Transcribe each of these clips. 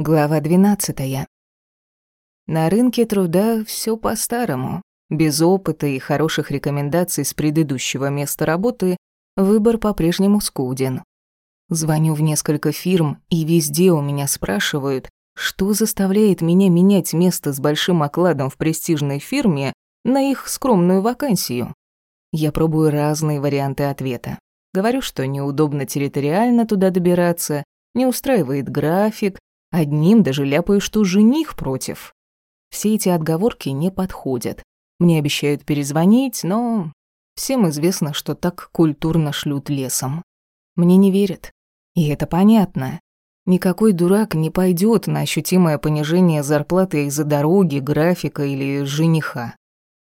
Глава 12. На рынке труда все по-старому. Без опыта и хороших рекомендаций с предыдущего места работы выбор по-прежнему скуден. Звоню в несколько фирм, и везде у меня спрашивают, что заставляет меня менять место с большим окладом в престижной фирме на их скромную вакансию. Я пробую разные варианты ответа. Говорю, что неудобно территориально туда добираться, не устраивает график, Одним даже ляпаю, что жених против. Все эти отговорки не подходят. Мне обещают перезвонить, но всем известно, что так культурно шлют лесом. Мне не верят. И это понятно. Никакой дурак не пойдет на ощутимое понижение зарплаты из-за дороги, графика или жениха.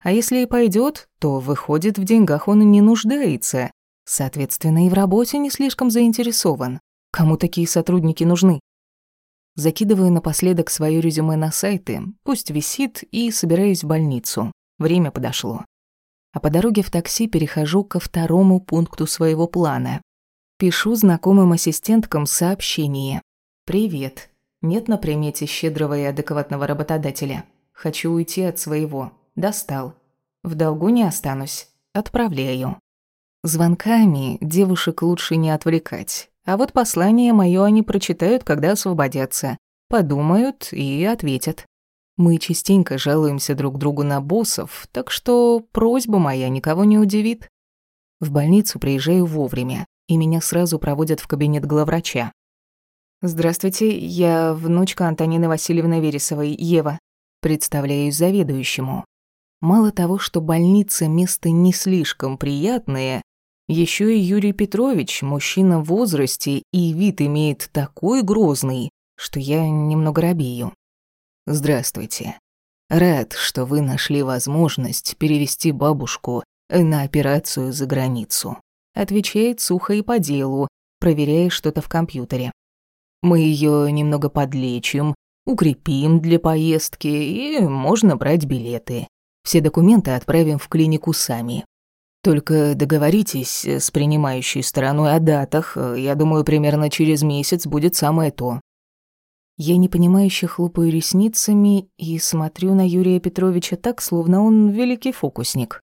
А если и пойдет, то выходит в деньгах он и не нуждается. Соответственно, и в работе не слишком заинтересован. Кому такие сотрудники нужны? Закидываю напоследок свое резюме на сайты, пусть висит, и собираюсь в больницу. Время подошло. А по дороге в такси перехожу ко второму пункту своего плана. Пишу знакомым ассистенткам сообщение. «Привет. Нет на примете щедрого и адекватного работодателя. Хочу уйти от своего. Достал. В долгу не останусь. Отправляю». Звонками девушек лучше не отвлекать. А вот послание моё они прочитают, когда освободятся. Подумают и ответят. Мы частенько жалуемся друг другу на боссов, так что просьба моя никого не удивит. В больницу приезжаю вовремя, и меня сразу проводят в кабинет главврача. «Здравствуйте, я внучка Антонины Васильевны Вересовой, Ева. Представляюсь заведующему. Мало того, что больница место не слишком приятное, еще и Юрий Петрович, мужчина в возрасте, и вид имеет такой грозный, что я немного робею. Здравствуйте. Рад, что вы нашли возможность перевести бабушку на операцию за границу. Отвечает сухо и по делу, проверяя что-то в компьютере. Мы ее немного подлечим, укрепим для поездки и можно брать билеты. Все документы отправим в клинику сами. Только договоритесь с принимающей стороной о датах. Я думаю, примерно через месяц будет самое то. Я непонимающе хлопаю ресницами и смотрю на Юрия Петровича так, словно он великий фокусник.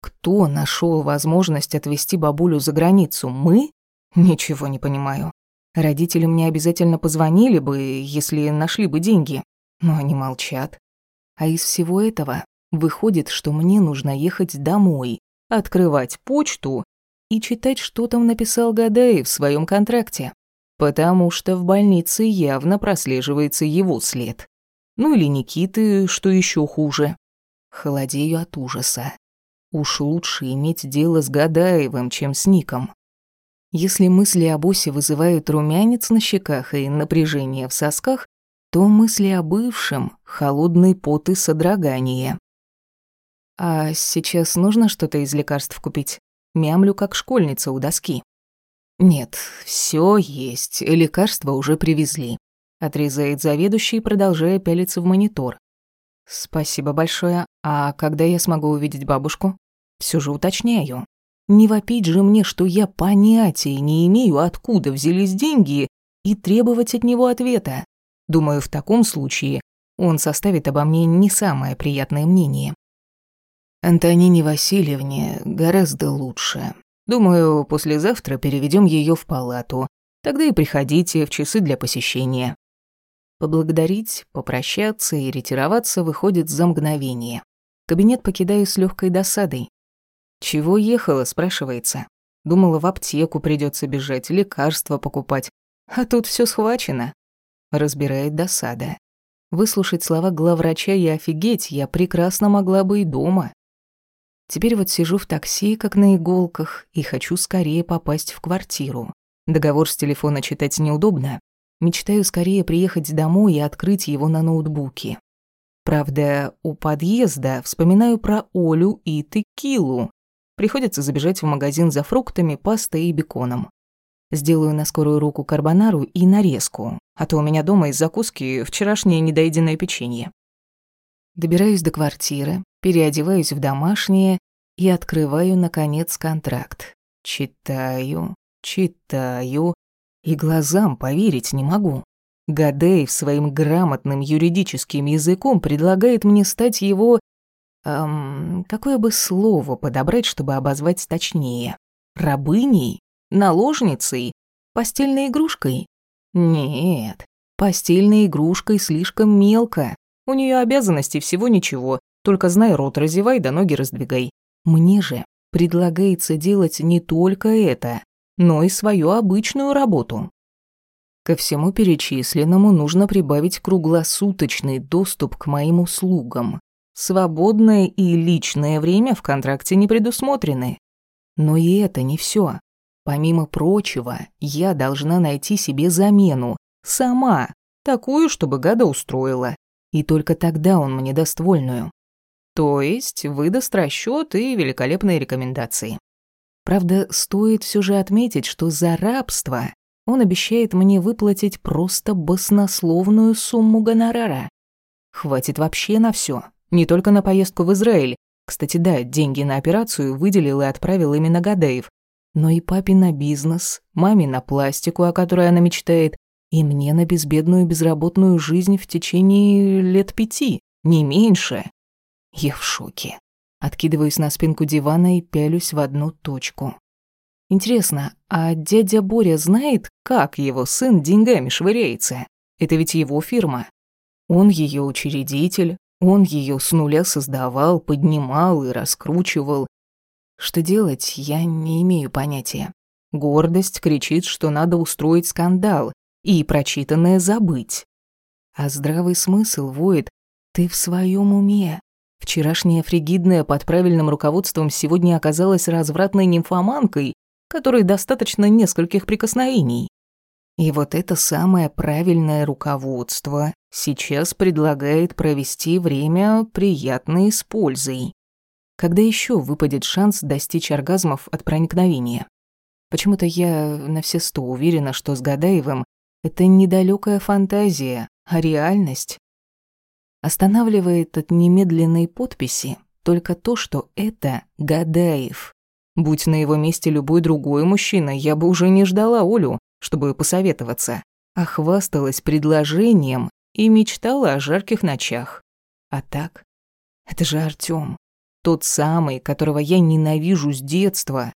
Кто нашел возможность отвезти бабулю за границу? Мы? Ничего не понимаю. Родители мне обязательно позвонили бы, если нашли бы деньги. Но они молчат. А из всего этого выходит, что мне нужно ехать домой, открывать почту и читать, что там написал Гадаев в своем контракте. Потому что в больнице явно прослеживается его след. Ну или Никиты, что еще хуже. Холодею от ужаса. Уж лучше иметь дело с Гадаевым, чем с Ником. Если мысли о боссе вызывают румянец на щеках и напряжение в сосках, то мысли о бывшем — холодный пот и содрогание. А сейчас нужно что-то из лекарств купить? Мямлю, как школьница у доски. Нет, все есть, лекарства уже привезли. Отрезает заведующий, продолжая пялиться в монитор. Спасибо большое. А когда я смогу увидеть бабушку? Все же уточняю. Не вопить же мне, что я понятия не имею, откуда взялись деньги, и требовать от него ответа. Думаю, в таком случае он составит обо мне не самое приятное мнение. Антонине Васильевне гораздо лучше. Думаю, послезавтра переведем ее в палату. Тогда и приходите в часы для посещения. Поблагодарить, попрощаться и ретироваться выходит за мгновение. Кабинет покидаю с легкой досадой. «Чего ехала?» – спрашивается. Думала, в аптеку придется бежать, лекарства покупать. А тут все схвачено. Разбирает досада. Выслушать слова главврача и офигеть я прекрасно могла бы и дома. Теперь вот сижу в такси, как на иголках, и хочу скорее попасть в квартиру. Договор с телефона читать неудобно. Мечтаю скорее приехать домой и открыть его на ноутбуке. Правда, у подъезда вспоминаю про Олю и текилу. Приходится забежать в магазин за фруктами, пастой и беконом. Сделаю на скорую руку карбонару и нарезку, а то у меня дома из закуски вчерашнее недоеденное печенье. Добираюсь до квартиры, переодеваюсь в домашнее и открываю, наконец, контракт. Читаю, читаю, и глазам поверить не могу. Гадеев своим грамотным юридическим языком предлагает мне стать его... Эм, какое бы слово подобрать, чтобы обозвать точнее? Рабыней? Наложницей? Постельной игрушкой? Нет, постельной игрушкой слишком мелко. У нее обязанностей всего ничего, только знай рот разевай да ноги раздвигай. Мне же предлагается делать не только это, но и свою обычную работу. Ко всему перечисленному нужно прибавить круглосуточный доступ к моим услугам. Свободное и личное время в контракте не предусмотрены. Но и это не все. Помимо прочего, я должна найти себе замену. Сама. Такую, чтобы гада устроила. И только тогда он мне даст вольную. То есть выдаст расчет и великолепные рекомендации. Правда, стоит все же отметить, что за рабство он обещает мне выплатить просто баснословную сумму гонорара. Хватит вообще на все, не только на поездку в Израиль. Кстати, да, деньги на операцию выделил и отправил именно Гадаев. Но и папе на бизнес, маме на пластику, о которой она мечтает, и мне на безбедную безработную жизнь в течение лет пяти, не меньше. Я в шоке. Откидываюсь на спинку дивана и пялюсь в одну точку. Интересно, а дядя Боря знает, как его сын деньгами швыряется? Это ведь его фирма. Он ее учредитель, он ее с нуля создавал, поднимал и раскручивал. Что делать, я не имею понятия. Гордость кричит, что надо устроить скандал и прочитанное забыть. А здравый смысл воет «ты в своем уме, Вчерашняя фригидная под правильным руководством сегодня оказалась развратной нимфоманкой, которой достаточно нескольких прикосновений. И вот это самое правильное руководство сейчас предлагает провести время приятной с пользой. Когда еще выпадет шанс достичь оргазмов от проникновения? Почему-то я на все сто уверена, что с Гадаевым это недалекая фантазия, а реальность Останавливает от немедленной подписи только то, что это Гадаев. Будь на его месте любой другой мужчина, я бы уже не ждала Олю, чтобы посоветоваться, а хвасталась предложением и мечтала о жарких ночах. А так, это же Артём, тот самый, которого я ненавижу с детства.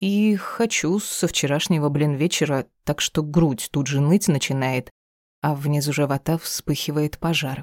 И хочу со вчерашнего, блин, вечера, так что грудь тут же ныть начинает, а внизу живота вспыхивает пожар.